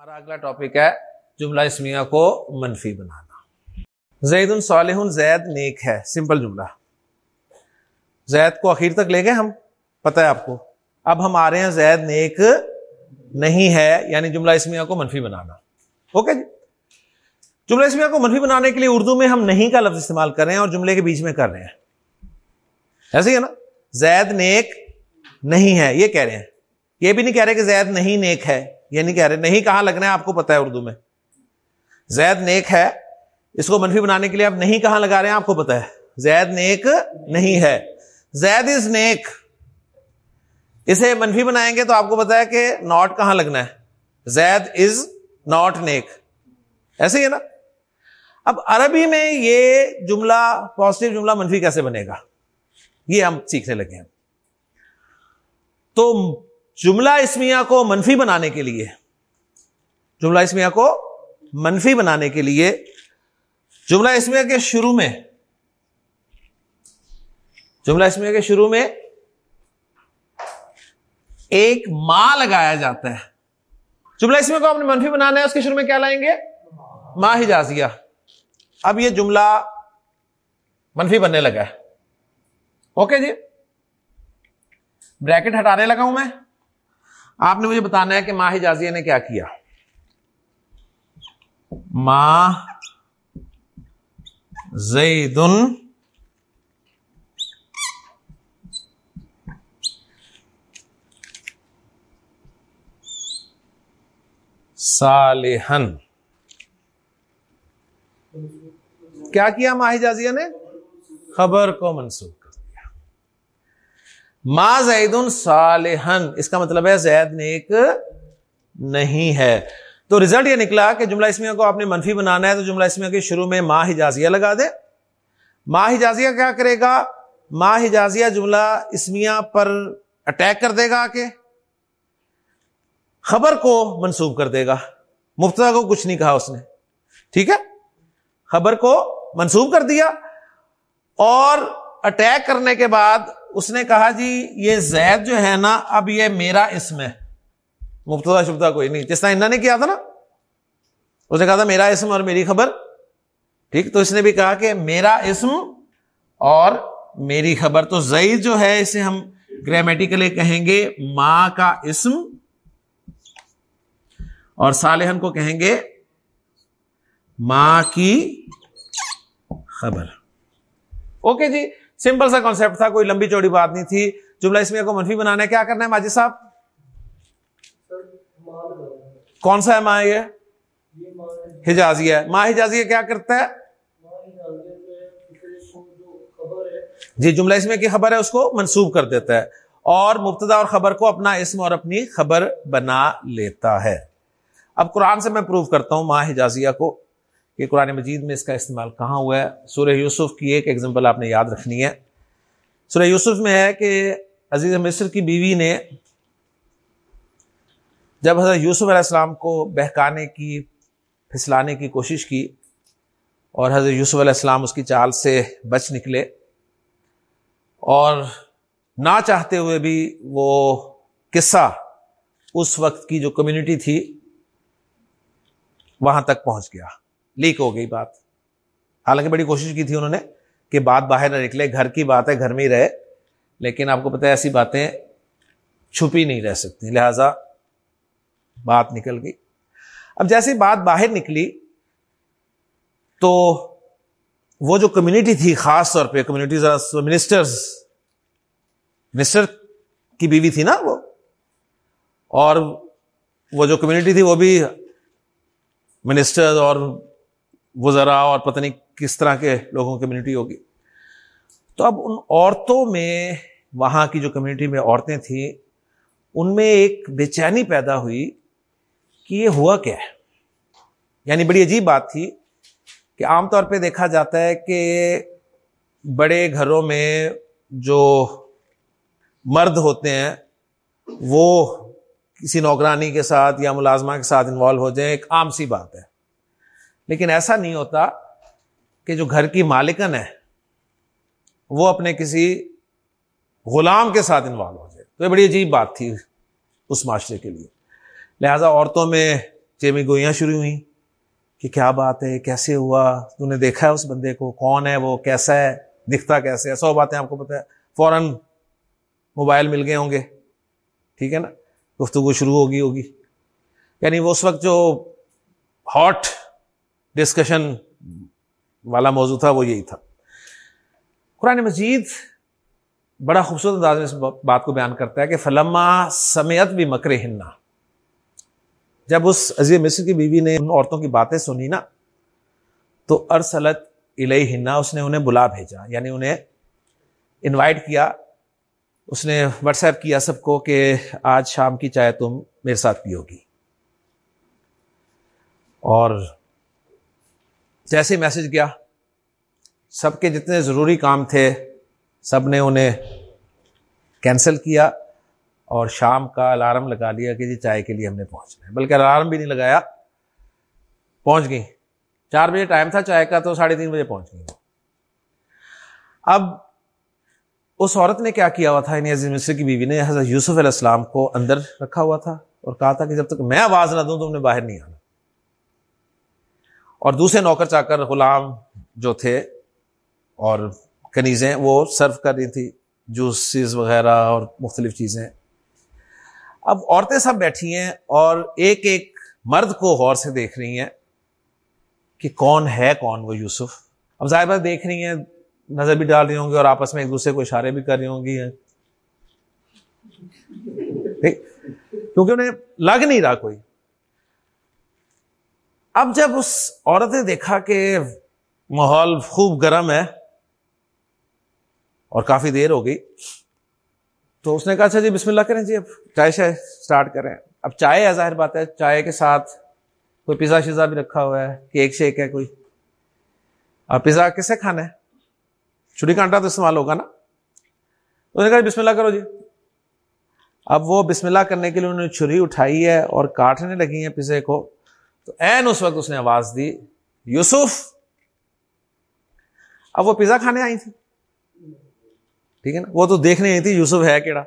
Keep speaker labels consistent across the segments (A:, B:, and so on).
A: ہمارا اگلا ٹاپک ہے جملہ اسمیہ کو منفی بنانا۔ زید الصالح زید نیک ہے سمپل جملہ۔ زید کو اخیر تک لے گئے ہم؟ پتہ ہے آپ کو۔ اب ہم آ رہے ہیں زید نیک نہیں ہے یعنی جملہ اسمیہ کو منفی بنانا۔ اوکے جی۔ جملہ اسمیہ کو منفی بنانے کے لیے اردو میں ہم نہیں کا لفظ استعمال کر رہے ہیں اور جملے کے بیچ میں کر رہے ہیں۔ ایسے ہی ہے نا؟ زید نیک نہیں ہے، یہ کہہ رہے ہیں۔ یہ بھی نہیں کہہ رہے کہ زید نہیں نیک ہے۔ یہ نہیں کہہ رہے، نہیں کہاں لگنا ہے آپ کو پتا ہے اردو میں۔ زید نیک ہے، اس کو منفی بنانے کے لیے آپ نہیں کہاں لگا رہے ہیں، آپ کو پتا ہے۔ زید نیک نہیں ہے۔ زید از نیک۔ اسے منفی بنائیں گے تو آپ کو پتا ہے کہ ناٹ کہاں لگنا ہے۔ زید از ناٹ نیک۔ ایسے ہی ہے نا؟ اب عربی میں یہ جملہ پازیٹو جملہ منفی کیسے بنے گا؟ یہ ہم سیکھنے لگے ہیں۔ تو جملہ اسمیا کو منفی بنانے کے لیے، جملہ اسمیا کو منفی بنانے کے لیے، جملہ اسمیا کے شروع میں، جملہ اسمیا کے شروع میں ایک ماں لگایا جاتا ہے۔ جملہ اسمیا کو آپ نے منفی بنانا ہے، اس کے شروع میں کیا لائیں گے؟ ماں ہجازیہ اب یہ جملہ منفی بننے لگا ہے۔ اوکے جی۔ بریکٹ ہٹانے لگا ہوں میں۔ آپ نے مجھے بتانا ہے کہ ماہ جازیہ نے کیا کیا؟ ماں زیدن صالحن کیا کیا ماہ جازیہ نے؟ خبر کو منسوخ۔ ما زید صالحن اس کا مطلب ہے زید نیک نہیں ہے۔ تو ریزلٹ یہ نکلا کہ جملہ اسمیہ کو آپ نے منفی بنانا ہے، تو جملہ اسمیہ کے شروع میں ماہ حجازیہ لگا دے ماہ حجازیہ کیا کرے گا؟ ماہ حجازیہ جملہ اسمیہ پر اٹیک کر دے گا کہ خبر کو منسوب کر دے گا۔ مفتا کو کچھ نہیں کہا اس نے۔ ٹھیک ہے؟ خبر کو منسوب کر دیا۔ اور اٹیک کرنے کے بعد اس نے کہا جی یہ زید جو ہے نا، اب یہ میرا اسم ہے۔ مبتدا شبدہ کوئی نہیں۔ جس طرح انہوں نے کیا تھا نا، اس نے کہا تھا میرا اسم اور میری خبر۔ ٹھیک، تو اس نے بھی کہا کہ میرا اسم اور میری خبر۔ تو زید جو ہے، اسے ہم گرامیٹیکلی کہیں گے ماں کا اسم۔ اور صالحن کو کہیں گے ماں کی خبر۔ اوکے جی۔ سمپل سا کانسیپٹ تھا، کوئی لمبی چوڑی بات نہیں تھی۔ جملہ اسمیہ کو منفی بنانا ہے کیا کرنا ہے، ماجد صاحب؟ کون سا ہے ماں یہ؟ حجازی ہے۔ ماں حجازی کیا کرتا ہے؟ جی جملہ اسمیہ کی خبر ہے، اس کو منسوب کر دیتا ہے۔ اور مبتدا اور خبر کو اپنا اسم اور اپنی خبر بنا لیتا ہے۔ اب قرآن سے میں پروف کرتا ہوں ماں حجازیہ کو۔ کہ قرآن مجید میں اس کا استعمال کہاں ہوا ہے؟ سورہ یوسف کی ایک ایگزامپل آپ نے یاد رکھنی ہے۔ سورہ یوسف میں ہے کہ عزیز مصر کی بیوی نے جب حضرت یوسف علیہ السلام کو بہکانے کی، پھسلانے کی کوشش کی اور حضرت یوسف علیہ السلام اس کی چال سے بچ نکلے اور نہ چاہتے ہوئے بھی وہ قصہ اس وقت کی جو کمیونٹی تھی، وہاں تک پہنچ گیا۔ لیک ہو گئی بات۔ حالانکہ بڑی کوشش کی تھی انہوں نے کہ بات باہر نہ نکلے، گھر کی بات ہے، گھر میں ہی رہے۔ لیکن آپ کو پتا ہے، ایسی باتیں چھپی نہیں رہ سکتی۔ لہذا بات نکل گئی۔ اب جیسی بات باہر نکلی، تو وہ جو کمیونٹی تھی، خاص طور پہ کمیونٹی منسٹر منسٹر کی بیوی تھی نا وہ، اور وہ جو کمیونٹی تھی، وہ بھی منسٹر اور وزرا اور پتہ نہیں کس طرح کے لوگوں کی کمیونٹی ہوگی۔ تو اب ان عورتوں میں، وہاں کی جو کمیونٹی میں عورتیں تھیں، ان میں ایک بے چینی پیدا ہوئی کہ یہ ہوا کیا ہے۔ یعنی بڑی عجیب بات تھی کہ عام طور پہ دیکھا جاتا ہے کہ بڑے گھروں میں جو مرد ہوتے ہیں، وہ کسی نوکرانی کے ساتھ یا ملازمہ کے ساتھ انوالو ہو جائیں، ایک عام سی بات ہے۔ لیکن ایسا نہیں ہوتا کہ جو گھر کی مالکن ہے وہ اپنے کسی غلام کے ساتھ انوالو ہو جائے۔ تو یہ بڑی عجیب بات تھی اس معاشرے کے لیے۔ لہذا عورتوں میں چیمی گوئیاں شروع ہوئیں کہ کیا بات ہے، کیسے ہوا؟ تو نے دیکھا ہے اس بندے کو، کون ہے وہ، کیسا ہے، دکھتا کیسے ہے؟ سو باتیں آپ کو پتہ ہے۔ فوراً موبائل مل گئے ہوں گے۔ ٹھیک ہے نا؟ گفتگو شروع ہوگی ہوگی۔ یعنی وہ اس وقت جو ہاٹ ڈسکشن والا موضوع تھا، وہ یہی تھا۔ قرآن مجید بڑا خوبصورت انداز میں اس بات کو بیان کرتا ہے کہ فلما سمیت بھی مکر ہننا جب اس عزیز مصر کی بیوی نے ان عورتوں کی باتیں سنی نا، تو ارسلت الہ ہننا اس نے انہیں بلا بھیجا۔ یعنی انہیں انوائٹ کیا، اس نے واٹس ایپ کیا سب کو کہ آج شام کی چائے تم میرے ساتھ پیو گی۔ اور جیسے میسج گیا، سب کے جتنے ضروری کام تھے، سب نے انہیں کینسل کیا اور شام کا الارم لگا لیا کہ جی چائے کے لیے ہم نے پہنچنا ہے۔ بلکہ الارم بھی نہیں لگایا، پہنچ گئی چار بجے ٹائم تھا چائے کا تو ساڑھے تین بجے پہنچ گئی اب اس عورت نے کیا کیا ہوا تھا؟ یعنی عزیز مصر کی بیوی نے حضرت یوسف علیہ السلام کو اندر رکھا ہوا تھا اور کہا تھا کہ جب تک میں آواز نہ دوں تو انہیں باہر نہیں آنا۔ اور دوسرے نوکر چا کر غلام جو تھے اور کنیزیں، وہ سرو کر رہی تھی جوسز وغیرہ اور مختلف چیزیں۔ اب عورتیں سب بیٹھی ہیں اور ایک ایک مرد کو غور سے دیکھ رہی ہیں کہ کون ہے، کون وہ یوسف۔ اب ظاہر بات دیکھ رہی ہیں، نظر بھی ڈال رہی ہوں گی اور آپس میں ایک دوسرے کو اشارے بھی کر رہی ہوں گی۔ کیونکہ انہیں لگ نہیں رہا کوئی۔ اب جب اس عورت نے دیکھا کہ ماحول خوب گرم ہے اور کافی دیر ہو گئی، تو اس نے کہا اچھا جی بسم اللہ کریں جی اب چائے شائے اسٹارٹ کریں اب چائے ہے، ظاہر بات ہے، چائے کے ساتھ کوئی پیزا شیزا بھی رکھا ہوا ہے، کیک شیک ہے کوئی۔ اور پیزا کسے کھانا ہے؟ چھری کانٹا تو استعمال ہوگا نا؟ اس نے کہا جی، بسم اللہ کرو جی۔ اب وہ بسم اللہ کرنے کے لیے انہوں نے چھری اٹھائی ہے اور کاٹنے لگی ہیں پیزے کو۔ تو این اس وقت اس نے آواز دی، یوسف۔ اب وہ پیزا کھانے آئی تھی۔ ٹھیک ہے نا؟ وہ تو دیکھنے آئی تھی، یوسف ہے کیڑا۔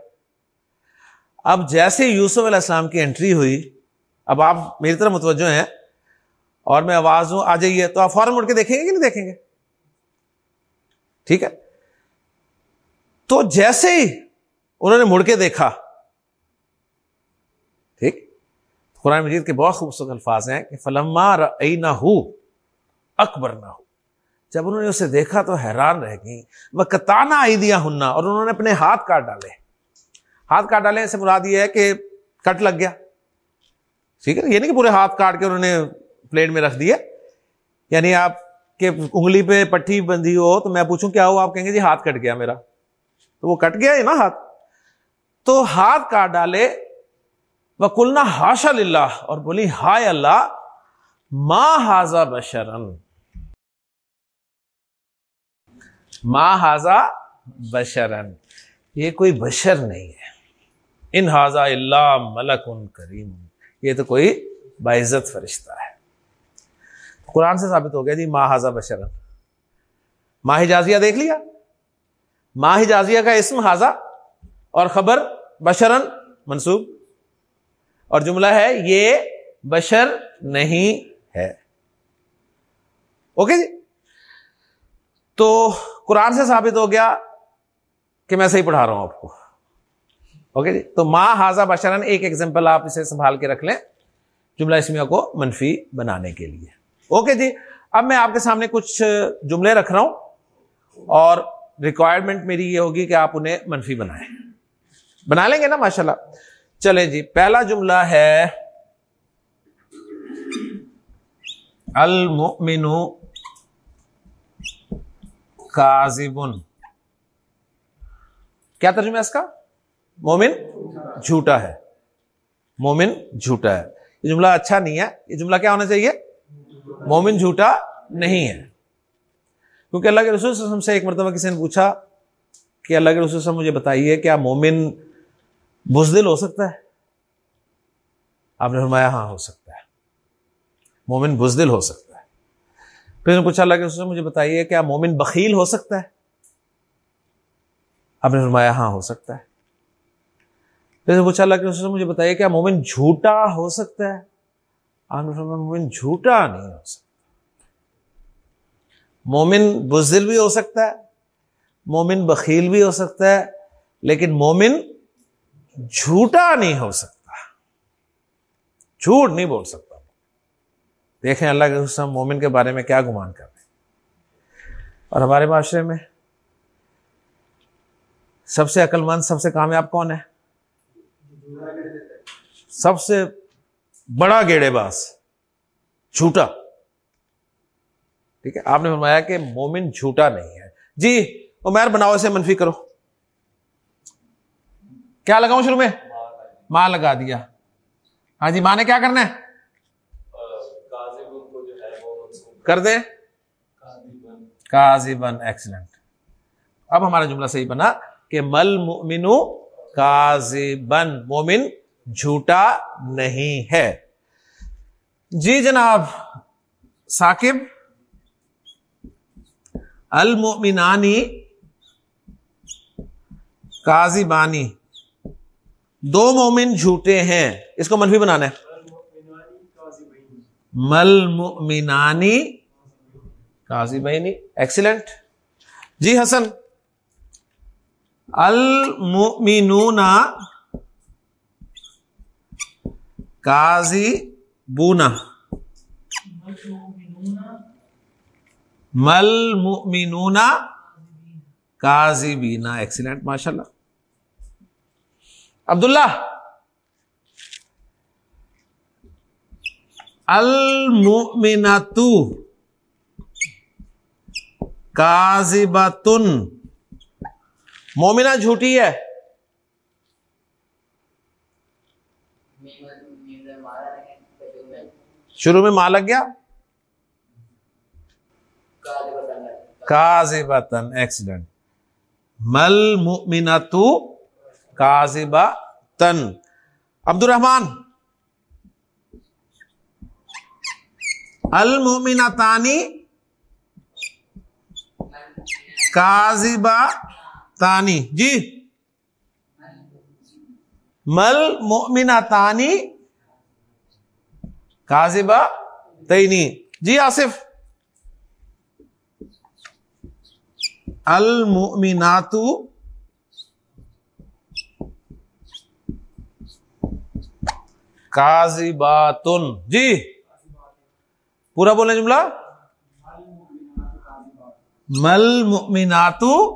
A: اب جیسے یوسف علیہ السلام کی انٹری ہوئی، اب آپ میری طرف متوجہ ہیں اور میں آواز ہوں آ جائیے۔ تو آپ فوراً مڑ کے دیکھیں گے کہ نہیں دیکھیں گے؟ ٹھیک ہے؟ تو جیسے ہی انہوں نے مڑ کے دیکھا، ٹھیک؟ قرآن مجید کے بہت خوبصورت الفاظ ہیں کہ فلما رئی نہ ہو اکبر نہ ہو جب انہوں نے اسے دیکھا تو حیران رہ گئی وہ کتانا آئی دیا ہننا اور انہوں نے اپنے ہاتھ کاٹ ڈالے۔ ہاتھ کاٹ ڈالے سے مراد یہ ہے کہ کٹ لگ گیا۔ ٹھیک ہے یہ نہیں کہ پورے ہاتھ کاٹ کے انہوں نے پلیٹ میں رکھ دیا۔ یعنی آپ کے انگلی پہ پٹھی بندھی ہو تو میں پوچھوں کیا ہو آپ کہیں گے جی ہاتھ کٹ گیا میرا۔ تو وہ کٹ گیا ہے نا ہاتھ۔ تو ہاتھ کاٹ ڈالے۔ وہ کلنا ہاشا اللہ اور بولی، ہائے اللہ ماں ہاضا بشرن ماں ہاضا بشرن یہ کوئی بشر نہیں ہے۔ ان ہاضا اللہ ملک ان کریم یہ تو کوئی باعزت فرشتہ ہے۔ قرآن سے ثابت ہو گیا جی ماں ہاضا بشرن ماہ جازیہ دیکھ لیا؟ ماہ جازیہ کا اسم ہاضا اور خبر بشرن منسوب اور جملہ ہے، یہ بشر نہیں ہے۔ اوکے جی؟ تو قرآن سے ثابت ہو گیا کہ میں صحیح پڑھا رہا ہوں آپ کو۔ اوکے جی؟ تو ماں ہاضا بشرن، ایک ایگزامپل آپ اسے سنبھال کے رکھ لیں جملہ اسمیہ کو منفی بنانے کے لیے۔ اوکے جی؟ اب میں آپ کے سامنے کچھ جملے رکھ رہا ہوں اور ریکوائرمنٹ میری یہ ہوگی کہ آپ انہیں منفی بنائیں۔ بنا لیں گے نا ماشاء اللہ چلیں جی پہلا جملہ ہے، المؤمن کاذبن کیا ترجمہ ہے اس کا؟ مومن جھوٹا ہے۔ مومن جھوٹا ہے۔ یہ جملہ اچھا نہیں ہے۔ یہ جملہ کیا ہونا چاہیے؟ مومن جھوٹا نہیں ہے۔ کیونکہ اللہ کے رسول سے ایک مرتبہ کسی نے پوچھا کہ اللہ کے رسول مجھے بتائیے، کیا مومن بزدل ہو سکتا ہے؟ آپ نے فرمایا ہاں ہو سکتا ہے۔ مومن بزدل ہو سکتا ہے۔ پھر پوچھا اللہ کے رسول مجھے بتائیے کیا مومن بخیل ہو سکتا ہے۔ آپ نے فرمایا ہاں ہو سکتا ہے۔ پھر پوچھا اللہ کے رسول مجھے بتائیے کیا مومن جھوٹا ہو سکتا ہے۔ آپ نے مومن جھوٹا نہیں ہو سکتا۔ مومن بزدل بھی ہو سکتا ہے، مومن بخیل بھی ہو سکتا ہے، لیکن مومن جھوٹا نہیں ہو سکتا۔ جھوٹ نہیں بول سکتا۔ دیکھیں اللہ کے حسن مومن کے بارے میں کیا گمان کر رہے ہیں۔ اور ہمارے معاشرے میں سب سے عقل مند، سب سے کامیاب کون ہے؟ سب سے بڑا گیڑے باز، جھوٹا۔ ٹھیک ہے، آپ نے فرمایا کہ مومن جھوٹا نہیں ہے۔ جی عمیر، بناؤ اسے منفی کرو۔ کیا لگاؤں شروع میں؟ ماں لگا دیا۔ ہاں جی ماں نے کیا کرنا ہے؟ کر دیں۔ کازی بن ایکسیلنٹ اب ہمارا جملہ صحیح بنا کہ مل مومنو کازی بن مومن جھوٹا نہیں ہے۔ جی جناب، ثاقب، المؤمنانی کازی بانی دو مومن جھوٹے ہیں۔ اس کو منفی بنانا ہے۔ مل مؤمنانی کازی بہنی ایکسیلنٹ جی حسن۔ المؤمنون کازی بونا مل مؤمنونا کازی بینا ایکسیلنٹ ماشاء اللہ عبداللہ المؤمنتو کازبتن مومنہ جھوٹی ہے شروع میں ماں لگ گیا کازبتن ایکسیڈنٹ مل مؤمنتو کازبا تن عبد الرحمان المومنتانی کازبا تانی جی. مل مومنتانی کازبا تینی جی آصف. المؤمناتو کازباتن جی۔ پورا بولیں جملہ؟ مل مؤمناتو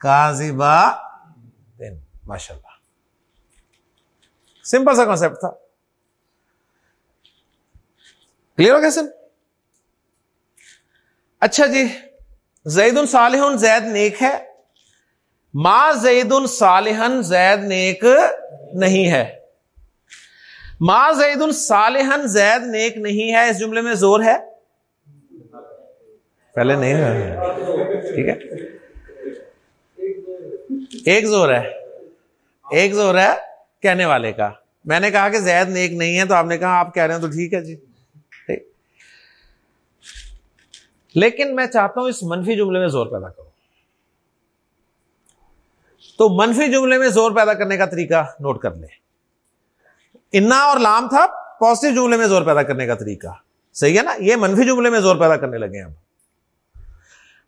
A: کازبا دن ماشاء اللہ سمپل سا کانسپٹ تھا۔ کلیئر ہو گیا سر اچھا جی زید الصالح زید نیک ہے۔ ماں زید الصالحن زید نیک نہیں ہے۔ ماں زید الصالحن زید نیک نہیں ہے، اس جملے میں زور ہے؟ پہلے نہیں ہے ٹھیک ہے۔ ایک زور ہے۔ ایک زور ہے کہنے والے کا۔ میں نے کہا کہ زید نیک نہیں ہے، تو آپ نے کہا آپ کہہ رہے ہیں تو ٹھیک ہے جی۔ لیکن میں چاہتا ہوں اس منفی جملے میں زور پیدا کروں۔ تو منفی جملے میں زور پیدا کرنے کا طریقہ نوٹ کر لیں۔ انا اور لام تھا پازیٹو جملے میں زور پیدا کرنے کا طریقہ۔ صحیح ہے نا؟ یہ منفی جملے میں زور پیدا کرنے لگے اب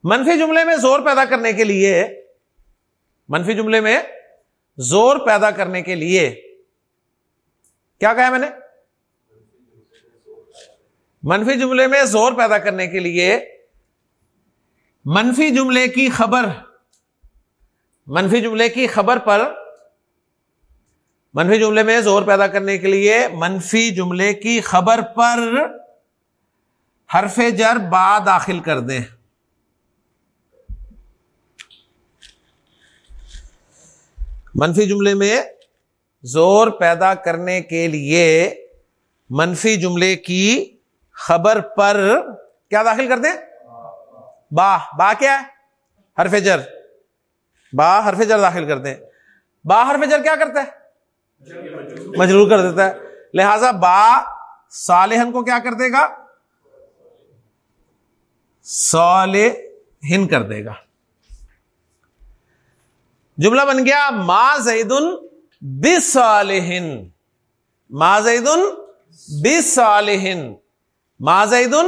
A: منفی جملے میں زور پیدا کرنے کے لیے، منفی جملے میں زور پیدا کرنے کے لیے کیا کہا میں نے؟ منفی جملے میں زور پیدا کرنے کے لیے منفی جملے کی خبر، منفی جملے کی خبر پر منفی جملے میں زور پیدا کرنے کے لیے منفی جملے کی خبر پر حرف جر با داخل کر دیں۔ منفی جملے میں زور پیدا کرنے کے لیے منفی جملے کی خبر پر کیا داخل کر دیں؟ با۔ با کیا ہے؟ حرف جر۔ با حرف جر داخل کر دیں۔ با حرف جر کیا کرتا ہے؟ مجرور کر دیتا ہے۔ لہذا با صالحن کو کیا کر دے گا؟ صالحن کر دے گا۔ جملہ بن گیا، ما زید بس ما زید بس صالحن ما زیدن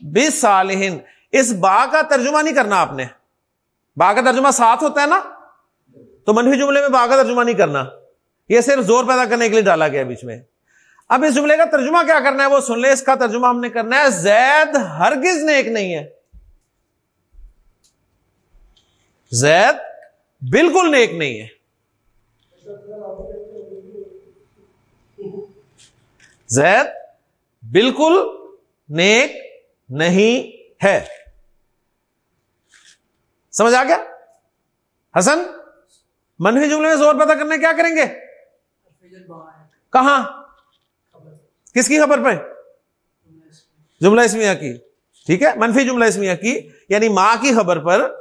A: بس اس با کا ترجمہ نہیں کرنا آپ نے۔ با کا ترجمہ ساتھ ہوتا ہے نا؟ تو منفی جملے میں با کا ترجمہ نہیں کرنا۔ یہ صرف زور پیدا کرنے کے لیے ڈالا گیا بیچ میں۔ اب اس جملے کا ترجمہ کیا کرنا ہے؟ وہ سن لے اس کا ترجمہ ہم نے کرنا ہے۔ زید ہرگز نیک نہیں ہے۔ زید بالکل نیک نہیں ہے۔ زید بالکل نیک نہیں ہے۔ سمجھ آ گیا؟ حسن، منفی جملے میں زور پیدا کرنے کیا کریں گے؟ کہاں؟ کس کی خبر پہ؟ جملہ اسمیہ کی۔ ٹھیک ہے؟ منفی جملہ اسمیہ کی۔ یعنی ماں کی خبر پر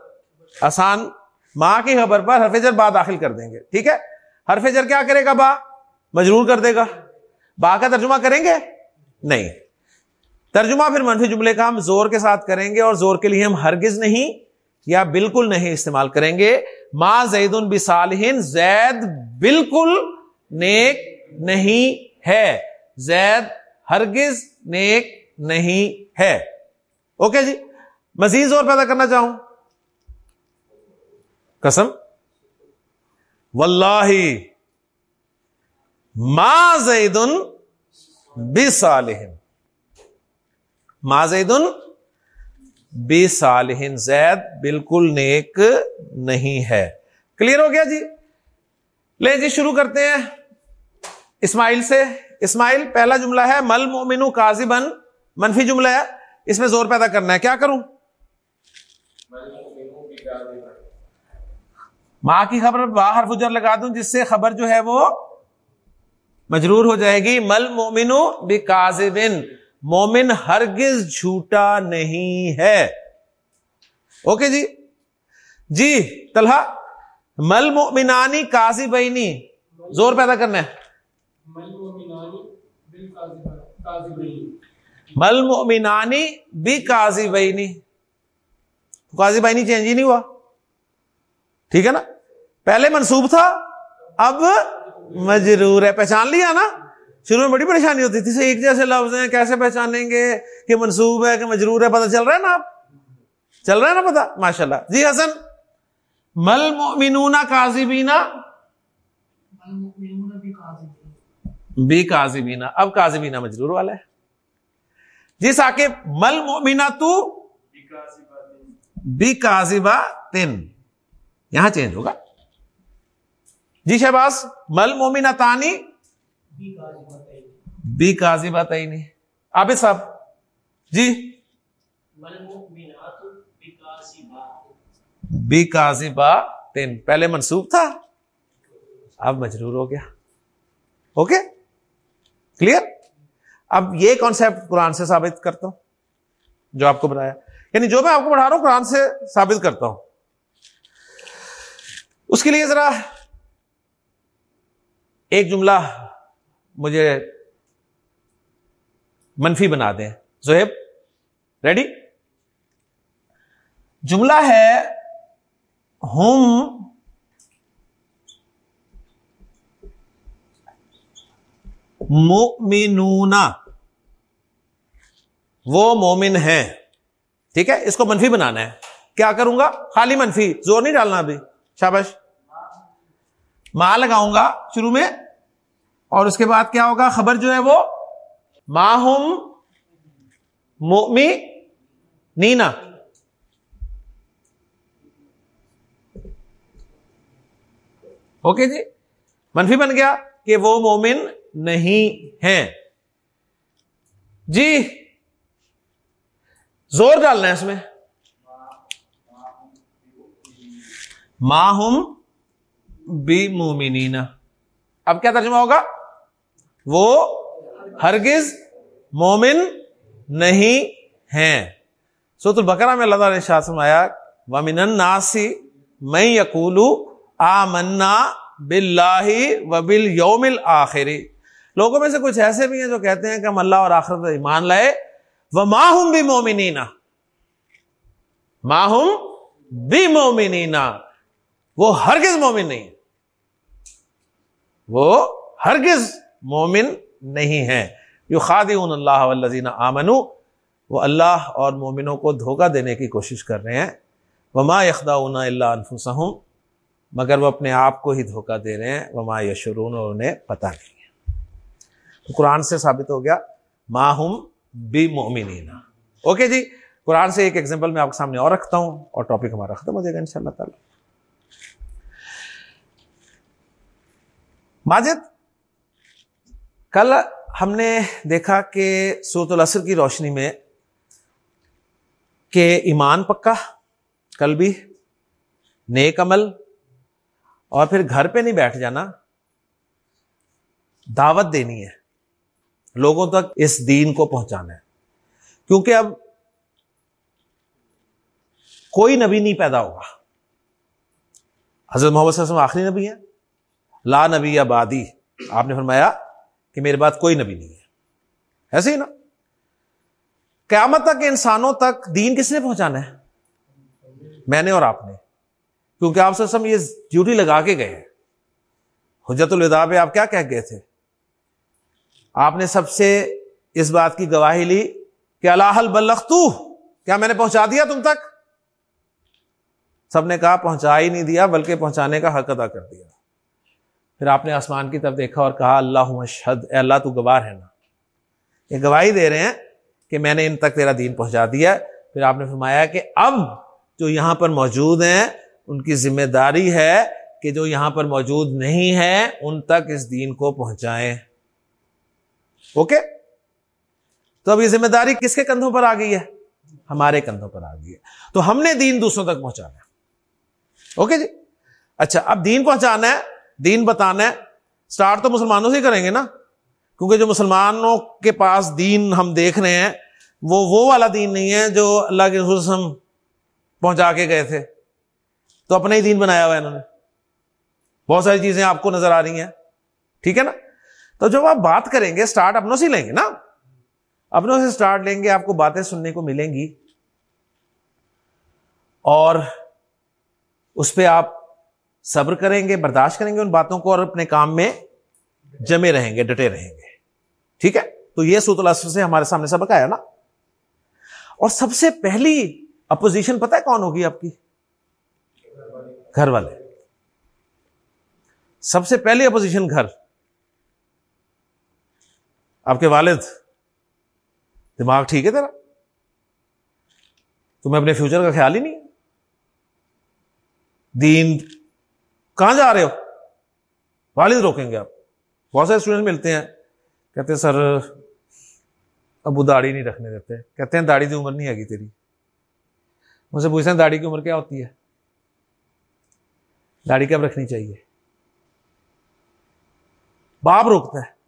A: آسان، ماں کی خبر پر حرفجر با داخل کر دیں گے۔ ٹھیک ہے؟ حرفجر کیا کرے گا با؟ مجرور کر دے گا۔ با کا ترجمہ کریں گے؟ نہیں۔ ترجمہ پھر منفی جملے کا ہم زور کے ساتھ کریں گے اور زور کے لیے ہم ہرگز نہیں یا بالکل نہیں استعمال کریں گے۔ ماں زید بسالحین زید بالکل نیک نہیں ہے۔ زید ہرگز نیک نہیں ہے۔ اوکے جی مزید زور پیدا کرنا چاہوں۔ قسم۔ واللہ ما زید بصالح ما زید بصالح زید بالکل نیک نہیں ہے۔ کلیئر ہو گیا جی؟ لے جی شروع کرتے ہیں۔ اسماعیل سے۔ اسماعیل پہلا جملہ ہے مل مومنو کازبن منفی جملہ ہے۔ اس میں زور پیدا کرنا ہے۔ کیا کروں؟ ماں کی خبر باہر فجر لگا دوں جس سے خبر جو ہے وہ مجرور ہو جائے گی۔ مل مومنو بھی کازبن مومن ہرگز جھوٹا نہیں ہے۔ اوکے جی؟ جی طلحہ۔ مل مومنانی کازی بینی زور پیدا کرنا ہے۔ مل مومنانی بھی کازی بینی کازی بینی چینج ہی نہیں ہوا۔ ٹھیک ہے نا؟ پہلے منسوب تھا، اب مجرور ہے۔ پہچان لیا نا؟ شروع میں بڑی پریشانی ہوتی تھی ایک جیسے لفظ ہیں، کیسے پہچانیں گے کہ منسوب ہے، کہ مجرور ہے، پتہ چل رہا ہے نا آپ؟ چل رہا ہے نا پتا ماشاء اللہ جی حسن مل مینونا کازی بینا بی کازی بینا اب کازی بینا مجرور والا ہے۔ جی ساکب مل مومنا تو بی کازیبا تین یہاں چینج ہوگا۔ جی شہباز مل مومنا تانی بی کازی بات نہیں عابد صاحب جی بی کازی با تین پہلے منسوخ تھا۔ اب مجرور ہو گیا۔ اوکے؟ کلیئر اب یہ کانسیپٹ قرآن سے ثابت کرتا ہوں، جو آپ کو بتایا۔ یعنی جو میں آپ کو پڑھا رہا ہوں، قرآن سے ثابت کرتا ہوں۔ اس کے لیے ذرا ایک جملہ مجھے منفی بنا دیں۔ زہیب ریڈی جملہ ہے، ہم مومنون وہ مومن ہے ٹھیک ہے؟ اس کو منفی بنانا ہے۔ کیا کروں گا؟ خالی منفی، زور نہیں ڈالنا ابھی۔ شابش ماں لگاؤں گا شروع میں۔ اور اس کے بعد کیا ہوگا؟ خبر جو ہے وہ ماہم مومی نینا اوکے جی؟ منفی بن گیا کہ وہ مومن نہیں ہے جی۔ زور ڈالنا ہے اس میں۔ ماہم بی مومنینا اب کیا ترجمہ ہوگا؟ وہ ہرگز مومن نہیں ہیں۔ سوت البکرا میں اللہ تعالی نے شاہ سمایا ومن ناسی میں یقولو آ منا بلاہ و بل یوم آخری لوگوں میں سے کچھ ایسے بھی ہیں جو کہتے ہیں کہ ہم اللہ اور آخرت ایمان لائے۔ وہ ماہم بھی مومنینا ماہم بھی مومنینا وہ ہرگز مومن نہیں وہ ہرگز مومن نہیں ہے یو خاد اللہ والذین آمنو وہ اللہ اور مومنوں کو دھوکہ دینے کی کوشش کر رہے ہیں۔ وما یخدا اللہ انفسہم۔ مگر وہ اپنے آپ کو ہی دھوکہ دے رہے ہیں۔ وما یشرون اور انہیں پتہ نہیں۔ تو قرآن سے ثابت ہو گیا ماہم بی مومنین اوکے جی قرآن سے ایک ایگزامپل میں آپ کے سامنے اور رکھتا ہوں اور ٹاپک ہمارا ختم ہو جائے گا ان شاء اللہ تعالی۔ ماجد، کل ہم نے دیکھا کہ سورت الاسر کی روشنی میں کہ ایمان پکا کل بھی نیک عمل، اور پھر گھر پہ نہیں بیٹھ جانا، دعوت دینی ہے۔ لوگوں تک اس دین کو پہنچانا ہے۔ کیونکہ اب کوئی نبی نہیں پیدا ہوگا۔ حضرت محمد صلی اللہ علیہ وسلم آخری نبی ہے لا نبی آبادی آپ نے فرمایا کہ میرے بات کوئی نبی نہیں ہے۔ ایسے ہی نا۔ قیامت تک انسانوں تک دین کس نے پہنچانا ہے؟ میں نے اور آپ نے۔ کیونکہ آپ سے یہ ڈیوٹی لگا کے گئے حجت الوداع پہ آپ کیا کہہ گئے تھے؟ آپ نے سب سے اس بات کی گواہی لی کہ اللہ البلختو کیا میں نے پہنچا دیا تم تک؟ سب نے کہا پہنچا ہی نہیں دیا، بلکہ پہنچانے کا حق ادا کر دیا۔ پھر آپ نے آسمان کی طرف دیکھا اور کہا اللہ مشہد اے اللہ تو گواہ ہے نا یہ گواہی دے رہے ہیں کہ میں نے ان تک تیرا دین پہنچا دیا پھر آپ نے فرمایا کہ اب جو یہاں پر موجود ہیں، ان کی ذمہ داری ہے کہ جو یہاں پر موجود نہیں ہے ان تک اس دین کو پہنچائیں۔ اوکے تو اب یہ ذمہ داری کس کے کندھوں پر آ گئی ہے؟ ہمارے کندھوں پر آ گئی ہے۔ تو ہم نے دین دوسروں تک پہنچانا ہے۔ اوکے جی؟ اچھا اب دین پہنچانا ہے، دین بتانا ہے۔ اسٹارٹ تو مسلمانوں سے ہی کریں گے نا؟ کیونکہ جو مسلمانوں کے پاس دین ہم دیکھ رہے ہیں، وہ وہ والا دین نہیں ہے جو اللہ کے حسم پہنچا کے گئے تھے۔ تو اپنا ہی دین بنایا ہوا ہے انہوں نے۔ بہت ساری چیزیں آپ کو نظر آ رہی ہیں۔ ٹھیک ہے نا؟ تو جب آپ بات کریں گے اسٹارٹ اپنوں سے لیں گے نا؟ اپنوں سے اسٹارٹ لیں گے، آپ کو باتیں سننے کو ملیں گی۔ اور اس پہ آپ صبر کریں گے، برداشت کریں گے ان باتوں کو اور اپنے کام میں جمے رہیں گے، ڈٹے رہیں گے۔ ٹھیک ہے؟ تو یہ سوت الاسر سے ہمارے سامنے سبق آیا نا؟ اور سب سے پہلی اپوزیشن پتہ ہے کون ہوگی آپ کی؟ گھر والے۔ سب سے پہلی اپوزیشن گھر۔ آپ کے والد؟ دماغ ٹھیک ہے تیرا؟ تمہیں اپنے فیوچر کا خیال ہی نہیں دین کہاں جا رہے ہو؟ والد روکیں گے آپ۔ بہت سارے اسٹوڈنٹ ملتے ہیں۔ کہتے ہیں، سر، ابو داڑھی نہیں رکھنے دیتے۔ کہتے ہیں، داڑھی کی عمر نہیں آگی تیری۔ مجھ سے پوچھتے ہیں، داڑھی کی عمر کیا ہوتی ہے؟ داڑھی کب رکھنی چاہیے؟ باپ روکتا ہے۔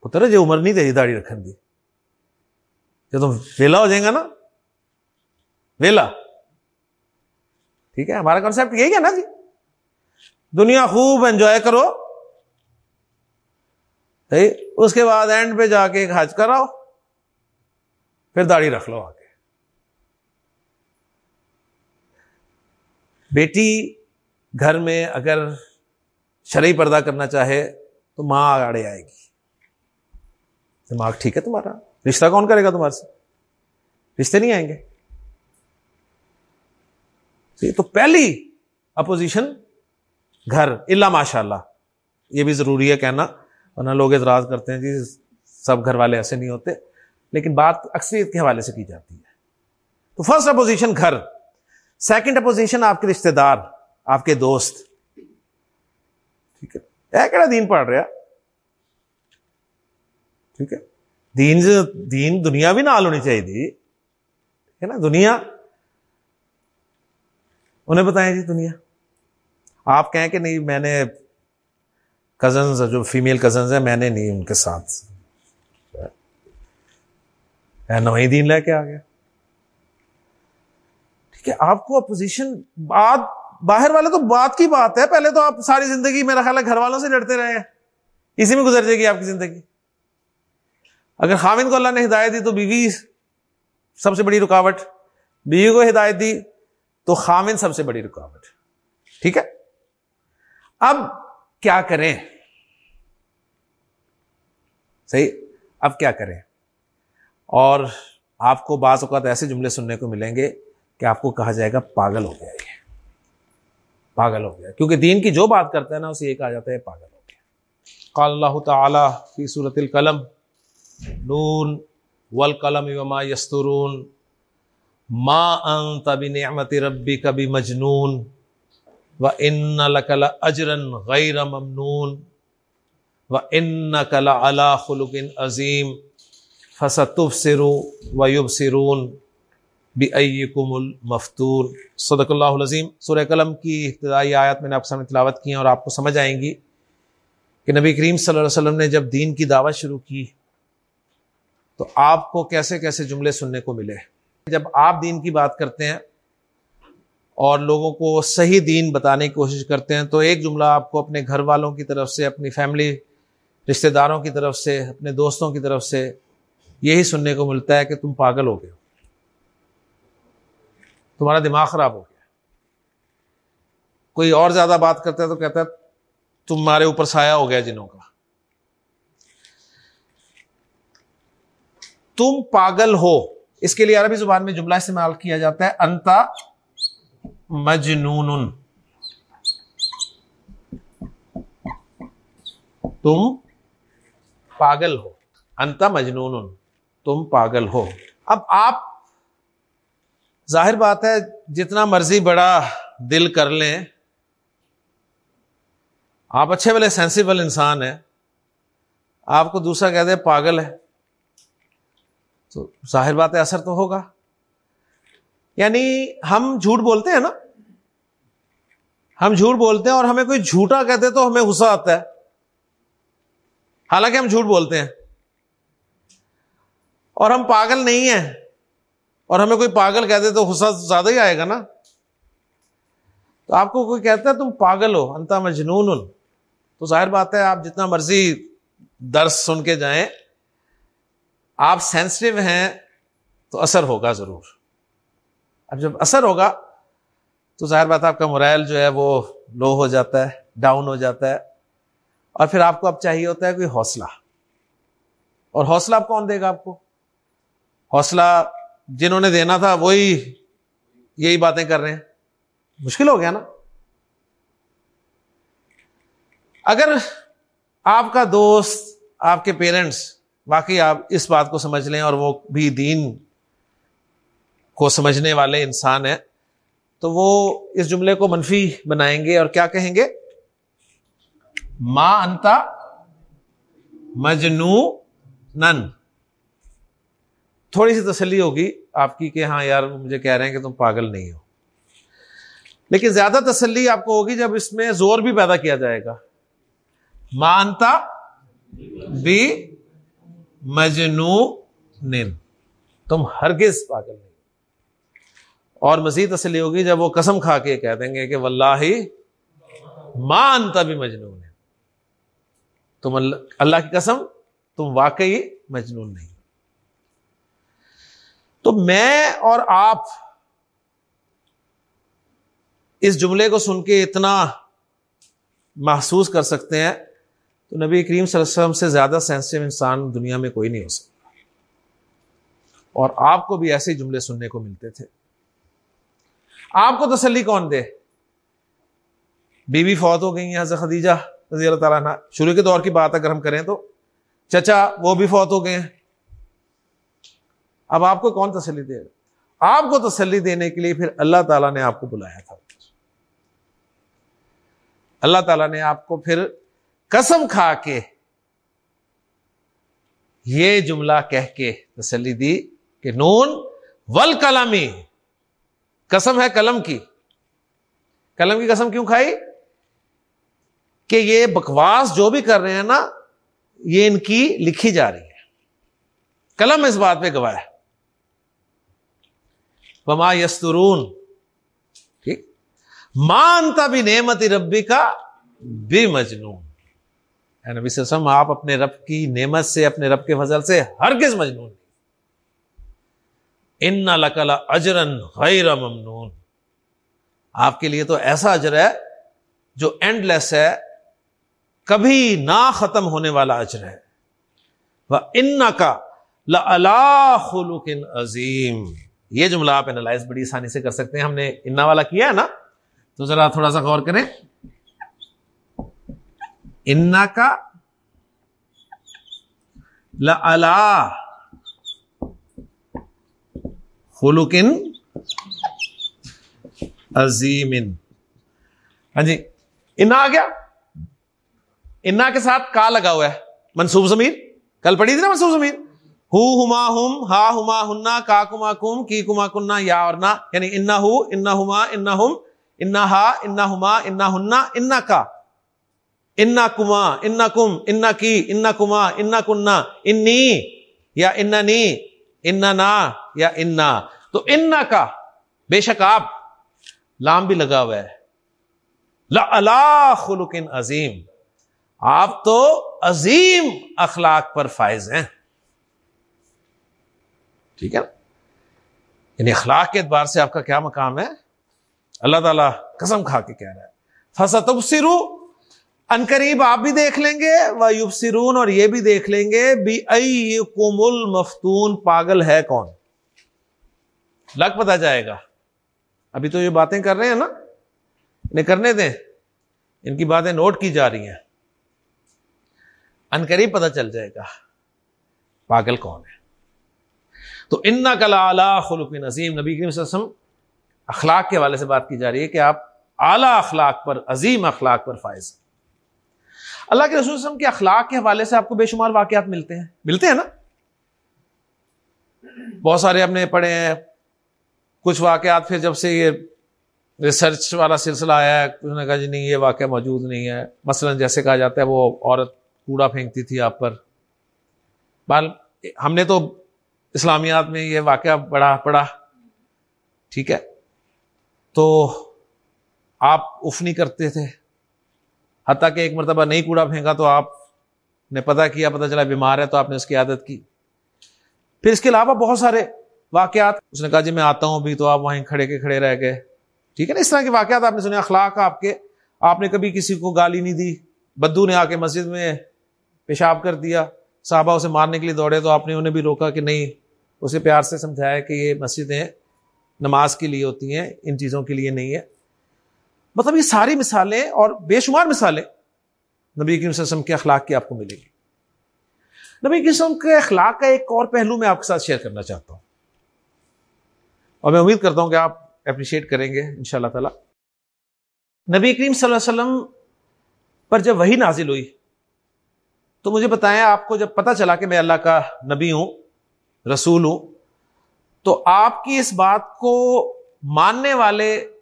A: پتر جو عمر نہیں تیری داڑھی رکھنے دی۔ جب تم ویلا ہو جائیں گا نا، ویلا۔ ٹھیک ہے، ہمارا کانسیپٹ یہی ہے نا جی۔ دنیا خوب انجوائے کرو۔ اس کے بعد اینڈ پہ جا کے ایک حج کراؤ۔ پھر داڑھی رکھ لو آ کے بیٹی، گھر میں اگر شرعی پردہ کرنا چاہے تو ماں آگے آئے گی۔ دماغ ٹھیک ہے تمہارا؟ رشتہ کون کرے گا تمہارے سے؟ رشتے نہیں آئیں گے۔ تو پہلی اپوزیشن گھر اللہ ماشاء اللہ یہ بھی ضروری ہے کہنا، ورنہ لوگ اعتراض کرتے ہیں جی سب گھر والے ایسے نہیں ہوتے۔ لیکن بات اکثریت کے حوالے سے کی جاتی ہے۔ تو فرسٹ اپوزیشن گھر۔ سیکنڈ اپوزیشن آپ کے رشتے دار، آپ کے دوست۔ ٹھیک ہے۔ کہڑا دین پڑھ رہا ٹھیک ہے دین دین دنیا بھی نال ہونی چاہیے ٹھیک ہے نا دنیا انہیں بتائیں جی دنیا آپ کہیں کہ نہیں میں نے کزنز جو فیمیل کزنز ہیں میں نے نہیں ان کے ساتھ نوئی دین لے کے آ گیا ٹھیک ہے آپ کو اپوزیشن بات باہر والے تو بات کی بات ہے پہلے تو آپ ساری زندگی میرا خیال ہے گھر والوں سے لڑتے رہے ہیں اسی میں گزر جائے گی آپ کی زندگی اگر خامن کو اللہ نے ہدایت دی تو بیوی سب سے بڑی رکاوٹ، بیوی کو ہدایت دی تو خامن سب سے بڑی رکاوٹ۔ ٹھیک ہے؟ اب کیا کریں؟ صحیح، اب کیا کریں؟ اور آپ کو بعض اوقات ایسے جملے سننے کو ملیں گے کہ آپ کو کہا جائے گا، پاگل ہو گیا یہ۔ پاگل ہو گیا۔ کیونکہ دین کی جو بات کرتا ہے نا، اسے یہ کہا جاتا ہے، پاگل ہو گیا۔ قال اللہ تعالی فی صورت القلم۔ نون والقلم وما یسترون. ما انت بنعمت ربی کبھی مجنون و ان لکل اجرن غیر ممنون و ان کلا اللہ خلق عظیم. فصطف سرو و یب سرون بم المفتون. صدق اللہ عظیم سورہ قلم کی ابتدائی آیات میں نے آپ سامنے تلاوت کی ہیں اور آپ کو سمجھ آئیں گی کہ نبی کریم صلی اللہ علیہ وسلم نے جب دین کی دعوت شروع کی تو آپ کو کیسے کیسے جملے سننے کو ملے؟ جب آپ دین کی بات کرتے ہیں اور لوگوں کو صحیح دین بتانے کی کوشش کرتے ہیں، تو ایک جملہ آپ کو اپنے گھر والوں کی طرف سے، اپنی فیملی رشتہ داروں کی طرف سے، اپنے دوستوں کی طرف سے یہی سننے کو ملتا ہے کہ تم پاگل ہو گئے ہو۔ تمہارا دماغ خراب ہو گیا۔ کوئی اور زیادہ بات کرتا ہے تو کہتا ہے تمہارے اوپر سایہ ہو گیا جنہوں کا۔ تم پاگل ہو۔ اس کے لیے عربی زبان میں جملہ استعمال کیا جاتا ہے، انتا مجنون تم پاگل ہو۔ انتا مجنون تم پاگل ہو۔ اب آپ، ظاہر بات ہے، جتنا مرضی بڑا دل کر لیں، آپ اچھے والے سینسیبل انسان ہیں۔ آپ کو دوسرا کہہ دے پاگل ہے۔ تو ظاہر بات ہے اثر تو ہوگا۔ یعنی ہم جھوٹ بولتے ہیں نا۔ ہم جھوٹ بولتے ہیں اور ہمیں کوئی جھوٹا کہتے تو ہمیں غصہ آتا ہے۔ حالانکہ ہم جھوٹ بولتے ہیں۔ اور ہم پاگل نہیں ہیں۔ اور ہمیں کوئی پاگل کہتے تو غصہ زیادہ ہی آئے گا نا۔ تو آپ کو کوئی کہتا ہے تم پاگل ہو انتا مجنون۔ تو ظاہر بات ہے آپ جتنا مرضی درس سن کے جائیں۔ آپ سینسٹو ہیں تو اثر ہوگا ضرور۔ اب جب اثر ہوگا تو ظاہر بات آپ کا مرائل جو ہے وہ لو ہو جاتا ہے ڈاؤن ہو جاتا ہے۔ اور پھر آپ کو اب چاہیے ہوتا ہے کوئی حوصلہ۔ اور حوصلہ آپ کون دے گا آپ کو؟ حوصلہ جنہوں نے دینا تھا وہی یہی باتیں کر رہے ہیں۔ مشکل ہو گیا نا۔ اگر آپ کا دوست، آپ کے پیرنٹس واقعی آپ اس بات کو سمجھ لیں اور وہ بھی دین کو سمجھنے والے انسان ہیں، تو وہ اس جملے کو منفی بنائیں گے اور کیا کہیں گے؟ ماں انتا مجنو نن تھوڑی سی تسلی ہوگی آپ کی کہ ہاں یار مجھے کہہ رہے ہیں کہ تم پاگل نہیں ہو۔ لیکن زیادہ تسلی آپ کو ہوگی جب اس میں زور بھی پیدا کیا جائے گا۔ مانتا بھی مجنو نن تم ہرگز پاگل نہیں۔ اور مزید تسلی ہوگی جب وہ قسم کھا کے کہہ دیں گے کہ واللہ مانتا بھی مجنون ہے تم اللہ کی قسم، تم واقعی مجنون نہیں۔ تو میں اور آپ اس جملے کو سن کے اتنا محسوس کر سکتے ہیں تو نبی کریم صلی اللہ علیہ وسلم سے زیادہ سینسٹیو انسان دنیا میں کوئی نہیں ہو سکتا۔ اور آپ کو بھی ایسے جملے سننے کو ملتے تھے۔ آپ کو تسلی کون دے؟ بیوی فوت ہو گئی حضرت خدیجہ رضی اللہ تعالیٰ شروع کے دور کی بات اگر ہم کریں تو چچا وہ بھی فوت ہو گئے ہیں۔ اب آپ کو کون تسلی دے؟ گا آپ کو تسلی دینے کے لیے پھر اللہ تعالیٰ نے آپ کو بلایا تھا۔ اللہ تعالیٰ نے آپ کو پھر قسم کھا کے یہ جملہ کہہ کے تسلی دی کہ نون ول کلامی قسم ہے قلم کی۔ قلم کی قسم کیوں کھائی؟ کہ یہ بکواس جو بھی کر رہے ہیں نا، یہ ان کی لکھی جا رہی ہے۔ قلم اس بات پہ گواہ ہے۔ بما یسترون، ٹھیک؟ مانتا بھی نعمت ربی کا بھی مجنون نبی صلی اللہ علیہ وسلم، آپ اپنے رب کی نعمت سے، اپنے رب کے فضل سے ہرگز مجنون ان لکلا اجرن غیر ممنون۔ آپ کے لیے تو ایسا اجر ہے جو اینڈ لیس ہے، کبھی نہ ختم ہونے والا اجر ہے۔ وہ ان کا اللہ عظیم یہ جملہ آپ اینالائز بڑی آسانی سے کر سکتے ہیں۔ ہم نے انا والا کیا ہے نا؟ تو ذرا تھوڑا سا غور کریں۔ انا کا لا خلوکن عظیم ہاں جی انا آ گیا انا کے ساتھ کا لگا ہوا ہے منصوب زمین کل پڑھی تھی نا منصوب زمین ہو ہما ہم ہا ہما ہننا کا کما کم کی کما کننا یا اور نہ یعنی انا ہو انا ہما انا ہم انا ہا انا ہما انا ہننا انا کا انا کما انا کم انا کی انا کما انا کننا انی یا انا نی انا نا یا انا تو انا کا، بے شک آپ لام بھی لگا ہوا ہے۔ لا خلق عظیم۔ آپ تو عظیم اخلاق پر فائز ہیں۔ ٹھیک ہے نا؟ یعنی اخلاق کے اعتبار سے آپ کا کیا مقام ہے؟ اللہ تعالیٰ قسم کھا کے کہہ رہا ہے۔ فصت سرو ان قریب آپ بھی دیکھ لیں گے وہ یوب سرون اور یہ بھی دیکھ لیں گے بھی کمل مفتون پاگل ہے کون؟ لگ پتا جائے گا۔ ابھی تو یہ باتیں کر رہے ہیں نا؟ انہیں کرنے دیں۔ ان کی باتیں نوٹ کی جا رہی ہیں۔ ان قریب پتہ چل جائے گا۔ پاگل کون ہے؟ تو ان کلا اعلیٰ خلق نظیم نبی کریم وسلم اخلاق کے حوالے سے بات کی جا رہی ہے کہ آپ اعلیٰ اخلاق پر، عظیم اخلاق پر فائز ہیں۔ اللہ کے رسول وسلم کے اخلاق کے حوالے سے آپ کو بے شمار واقعات ملتے ہیں۔ ملتے ہیں نا؟ بہت سارے اپنے پڑھے ہیں۔ کچھ واقعات پھر جب سے یہ ریسرچ والا سلسلہ آیا ہے نے کہا جی نہیں، یہ واقعہ موجود نہیں ہے۔ مثلا جیسے کہا جاتا ہے، وہ عورت کوڑا پھینکتی تھی آپ پر۔ بال ہم نے تو اسلامیات میں یہ واقعہ بڑا پڑا ٹھیک ہے۔ تو آپ اف نہیں کرتے تھے۔ حتیٰ کہ ایک مرتبہ نہیں کوڑا پھینکا تو آپ نے پتا کیا پتا چلا بیمار ہے تو آپ نے اس کی عادت کی۔ پھر اس کے علاوہ بہت سارے واقعات۔ اس نے کہا جی میں آتا ہوں بھی تو آپ وہیں کھڑے کے کھڑے رہ گئے ٹھیک ہے نا؟ اس طرح کے واقعات آپ نے سنے۔ اخلاق آپ کے۔ آپ نے کبھی کسی کو گالی نہیں دی۔ بدو نے آ کے مسجد میں پیشاب کر دیا۔ صحابہ اسے مارنے کے لیے دوڑے تو آپ نے انہیں بھی روکا کہ نہیں، اسے پیار سے سمجھایا کہ یہ مسجدیں نماز کے لیے ہوتی ہیں، ان چیزوں کے لیے نہیں ہے مطلب یہ ساری مثالیں اور بے شمار مثالیں نبی کی وسلم کے اخلاق کی آپ کو ملے گی۔ نبی کی وسلم کے اخلاق کا ایک اور پہلو میں آپ کے ساتھ شیئر کرنا چاہتا ہوں۔ اور میں امید کرتا ہوں کہ آپ اپریشیٹ کریں گے ان شاء اللہ تعالی۔ نبی کریم صلی اللہ علیہ وسلم پر جب وہی نازل ہوئی، تو مجھے بتائیں آپ کو جب پتا چلا کہ میں اللہ کا نبی ہوں، رسول ہوں، تو آپ کی اس بات کو ماننے والے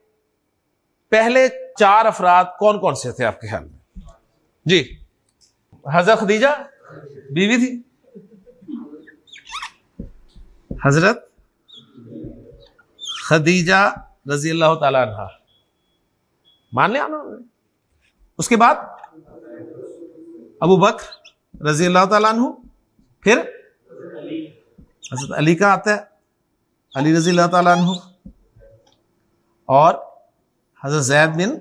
A: پہلے چار افراد کون کون سے تھے آپ کے خیال میں؟ جی۔ حضرت خدیجہ؟ بیوی تھی؟ حضرت خدیجہ رضی اللہ تعالی عنہ۔ مان لیا نا اس کے بعد ابو بکر رضی اللہ تعالیٰ عنہ، پھر حضرت علی کا آتا ہے، علی رضی اللہ تعالیٰ عنہ۔ اور حضرت زید بن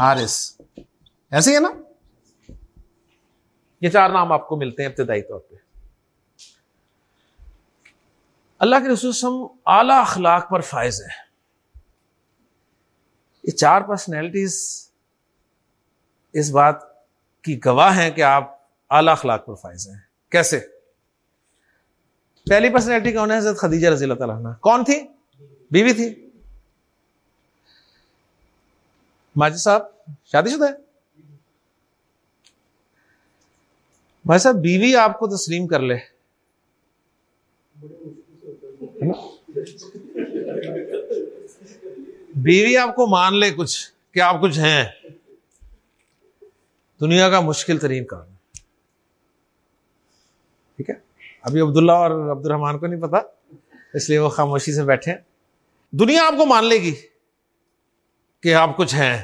A: حارث۔ ایسے ہی ہے نا؟ یہ چار نام آپ کو ملتے ہیں ابتدائی طور پہ۔ اللہ کے رسول اعلی اخلاق پر فائز ہے یہ چار پرسنالٹیز اس بات کی گواہ ہیں کہ آپ اعلی اخلاق پر فائز ہیں۔ کیسے؟ پہلی پرسنالٹی کون ہے؟ حضرت خدیجہ رضی اللہ تعالیٰ کون تھی؟ بیوی تھی۔ ماجد صاحب، شادی شدہ ہے؟ بھائی صاحب، بیوی آپ کو تسلیم کر لے۔ بیوی آپ کو مان لے کچھ کہ آپ کچھ ہیں۔ دنیا کا مشکل ترین کام۔ ٹھیک ہے؟ ابھی عبداللہ اور عبد الرحمان کو نہیں پتا، اس لیے وہ خاموشی سے بیٹھے دنیا آپ کو مان لے گی۔ کہ آپ کچھ ہیں۔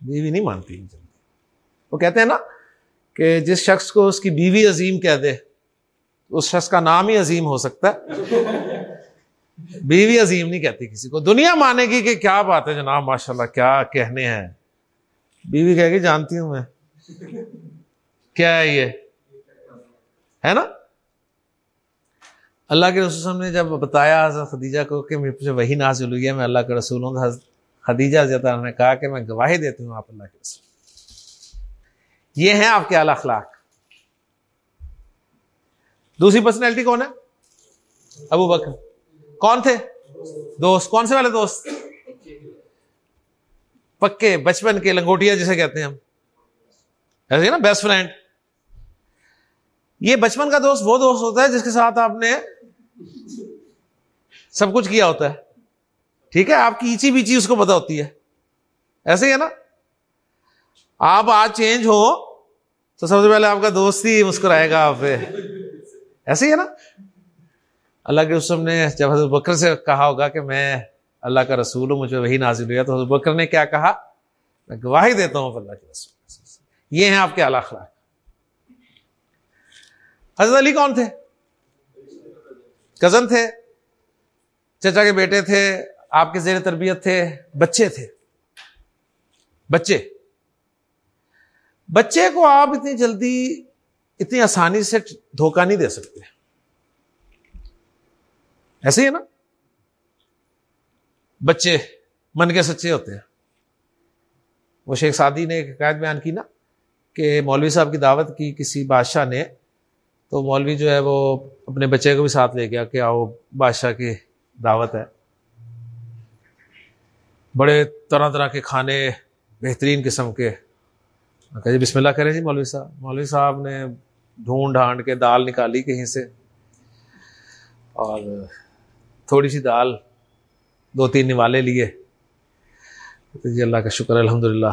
A: بیوی نہیں مانتی وہ کہتے ہیں نا کہ جس شخص کو اس کی بیوی عظیم کہہ دے، اس شخص کا نام ہی عظیم ہو سکتا ہے۔ بیوی عظیم نہیں کہتی کسی کو۔ دنیا مانے گی کہ کیا بات ہے جناب ماشاء اللہ کیا کہنے ہیں۔ بیوی کہہ گی، جانتی ہوں میں۔ کیا ہے یہ؟ ہے نا؟ اللہ کے رسول نے جب بتایا حضرت خدیجہ کو کہ مجھے وہی نازل ہوئی ہے، میں اللہ کے رسول ہوں خدیجہ زیادہ نے کہا کہ میں گواہی دیتی ہوں آپ اللہ کے رسول یہ ہیں آپ کے اعلی اخلاق۔ دوسری پرسنالٹی کون ہے؟ ابو بکر۔ کون تھے؟ دوست۔ کون سے والے دوست؟ پکے، بچپن کے لنگوٹیا جسے کہتے ہیں ہم۔ ایسے نا بیسٹ فرینڈ یہ بچپن کا دوست وہ دوست ہوتا ہے جس کے ساتھ آپ نے سب کچھ کیا ہوتا ہے۔ ٹھیک ہے؟ آپ کی ایچی بیچی اس کو پتا ہوتی ہے۔ ایسے ہی ہے نا؟ آپ آج چینج ہو تو سب سے پہلے آپ کا دوست ہی مسکرائے گا آپ پہ۔ ایسے ہی ہے نا؟ اللہ کے رسم نے جب حضرت بکر سے کہا ہوگا کہ میں اللہ کا رسول ہوں، مجھے وہی نازل ہوا تو حضرت بکر نے کیا کہا؟ میں گواہی دیتا ہوں اللہ کے رسول یہ ہیں آپ کے اللہ خلاق حضرت علی کون تھے؟ کزن تھے، چچا کے بیٹے تھے آپ کے زیر تربیت تھے، بچے تھے۔ بچے۔ بچے کو آپ اتنی جلدی، اتنی آسانی سے دھوکہ نہیں دے سکتے۔ ایسے ہی ہے نا؟ بچے من کے سچے ہوتے ہیں۔ وہ شیخ سعدی نے ایک حکایت بیان کی نا کہ مولوی صاحب کی دعوت کی کسی بادشاہ نے، تو مولوی جو ہے وہ اپنے بچے کو بھی ساتھ لے گیا کہ آؤ بادشاہ کی دعوت ہے۔ بڑے طرح طرح کے کھانے بہترین قسم کے۔ جی بسم اللہ کریں جی مولوی صاحب۔ مولوی صاحب نے ڈھونڈ ڈھانڈ کے دال نکالی کہیں سے۔ اور تھوڑی سی دال دو تین نوالے لیے۔ جی اللہ کا شکر الحمد للہ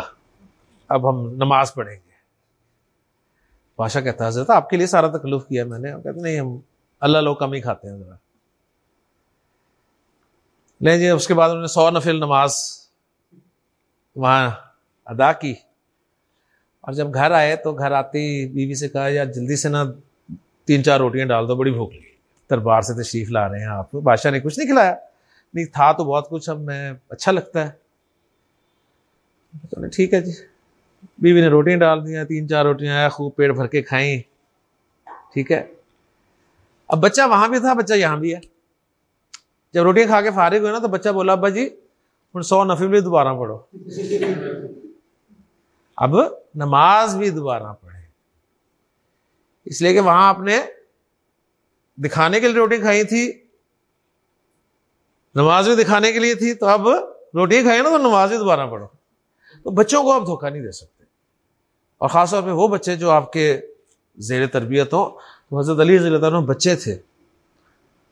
A: اب ہم نماز پڑھیں گے۔ بادشاہ کہتا حضرت، آپ کے لیے سارا تکلف کیا میں نے؟ کہتے نہیں، ہم اللہ لوگ کم ہی کھاتے ہیں ذرا۔ نہیں جی اس کے بعد انہوں نے سو نفل نماز وہاں ادا کی۔ اور جب گھر آئے تو گھر آتے ہی بیوی سے کہا، یار جلدی سے نا تین چار روٹیاں ڈال دو، بڑی بھوک لگی۔ دربار سے تشریف لا رہے ہیں آپ۔ بادشاہ نے کچھ نہیں کھلایا۔ نہیں، تھا تو بہت کچھ، اب میں اچھا لگتا ہے۔ ٹھیک ہے جی۔ بیوی نے روٹیاں ڈال دیا، تین چار روٹیاں آیا، خوب پیٹ بھر کے کھائیں۔ ٹھیک ہے۔ اب بچہ وہاں بھی تھا، بچہ یہاں بھی ہے۔ جب روٹیاں کھا کے فارغ ہوئے نا تو بچہ بولا، ابا جی ہوں سو نفل بھی دوبارہ پڑھو۔ اب نماز بھی دوبارہ پڑھے اس لیے کہ وہاں آپ نے دکھانے کے لیے روٹی کھائی تھی، نماز بھی دکھانے کے لیے تھی، تو اب روٹی کھائی نا تو نماز بھی دوبارہ پڑھو۔ تو بچوں کو آپ دھوکہ نہیں دے سکتے۔ اور خاص طور پہ وہ بچے جو آپ کے زیر تربیت ہو تو حضرت علی رضی اللہ بچے تھے۔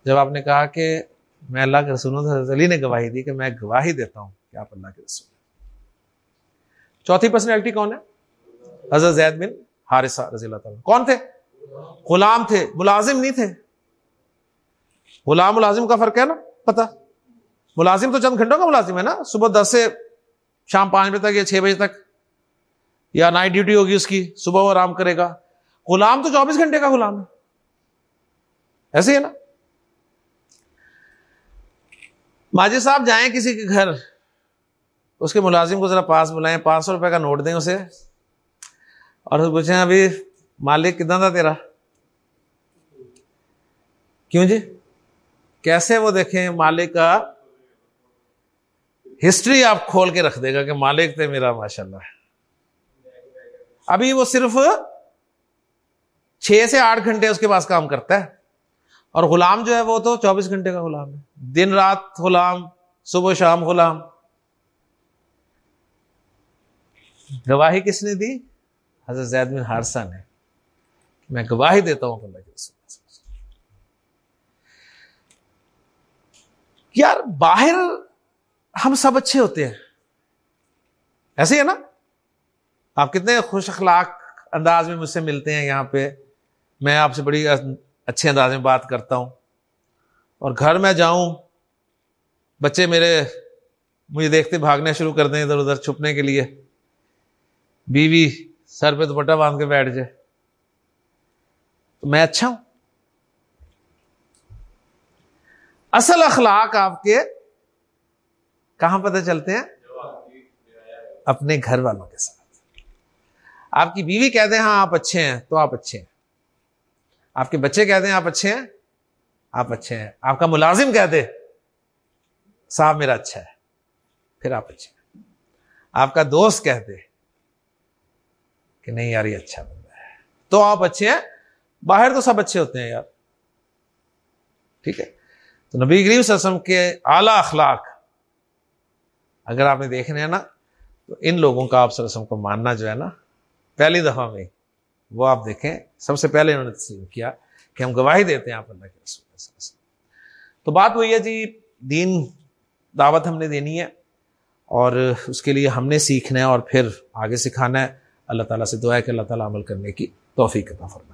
A: جب آپ نے کہا کہ میں اللہ کے رسول حضرت علی نے گواہی دی کہ میں گواہی دیتا ہوں کہ آپ اللہ کے رسول چوتھی پرسنالٹی کون ہے؟ حضرت زید بن حارثہ رضی اللہ تعالیٰ کون تھے؟ غلام تھے، ملازم نہیں تھے۔ غلام ملازم کا فرق ہے نا پتا ملازم تو چند گھنٹوں کا ملازم ہے نا، صبح دس سے شام پانچ بجے تک یا چھ بجے تک۔ یا نائٹ ڈیوٹی ہوگی اس کی، صبح وہ آرام کرے گا۔ غلام تو چوبیس گھنٹے کا غلام ہے۔ ایسے ہی ہے نا۔ ماجد صاحب جائیں کسی کے گھر، اس کے ملازم کو ذرا پاس بلائیں، پانچ سو روپے کا نوٹ دیں اسے۔ اور پوچھیں، ابھی مالک کتنا تھا تیرا؟ کیوں جی؟ کیسے وہ دیکھیں مالک کا ہسٹری آپ کھول کے رکھ دے گا کہ مالک تھے میرا ماشاء اللہ ابھی وہ صرف چھ سے آٹھ گھنٹے اس کے پاس کام کرتا ہے۔ اور غلام جو ہے وہ تو چوبیس گھنٹے کا غلام ہے۔ دن رات غلام، صبح شام غلام۔ گواہی کس نے دی؟ حضرت زید بن حارثہ نے۔ میں گواہی دیتا ہوں اللہ کے یار باہر ہم سب اچھے ہوتے ہیں۔ ایسے ہی ہے نا؟ آپ کتنے خوش اخلاق انداز میں مجھ سے ملتے ہیں یہاں پہ۔ میں آپ سے بڑی اچھے انداز میں بات کرتا ہوں اور گھر میں جاؤں، بچے میرے مجھے دیکھتے بھاگنا شروع کر دیں ادھر ادھر چھپنے کے لیے۔ بیوی سر پہ دوپٹہ باندھ کے بیٹھ جائے۔ تو میں اچھا ہوں۔ اصل اخلاق آپ کے کہاں پتہ چلتے ہیں؟ اپنے گھر والوں کے ساتھ۔ آپ کی بیوی کہتے ہیں ہاں آپ اچھے ہیں، تو آپ اچھے ہیں۔ آپ کے بچے کہتے ہیں، آپ اچھے ہیں؟ آپ اچھے ہیں۔ آپ کا ملازم کہتے صاحب میرا اچھا ہے۔ پھر آپ اچھے ہیں۔ آپ کا دوست کہتے کہ نہیں یار، یہ اچھا بندہ ہے۔ تو آپ اچھے ہیں؟ باہر تو سب اچھے ہوتے ہیں یار۔ ٹھیک ہے؟ تو نبی غریب وسلم کے اعلی اخلاق، اگر آپ نے دیکھنے ہیں نا، تو ان لوگوں کا آپ وسلم کو ماننا جو ہے نا، پہلی دفعہ میں وہ آپ دیکھیں، سب سے پہلے انہوں نے تسلیم کیا کہ ہم گواہی دیتے ہیں آپ اللہ کے رسول تو بات وہی ہے جی دین دعوت ہم نے دینی ہے اور اس کے لیے ہم نے سیکھنا ہے اور پھر آگے سکھانا ہے۔ اللہ تعالیٰ سے دعا ہے کہ اللہ تعالیٰ عمل کرنے کی توفیق عطا فرمائے۔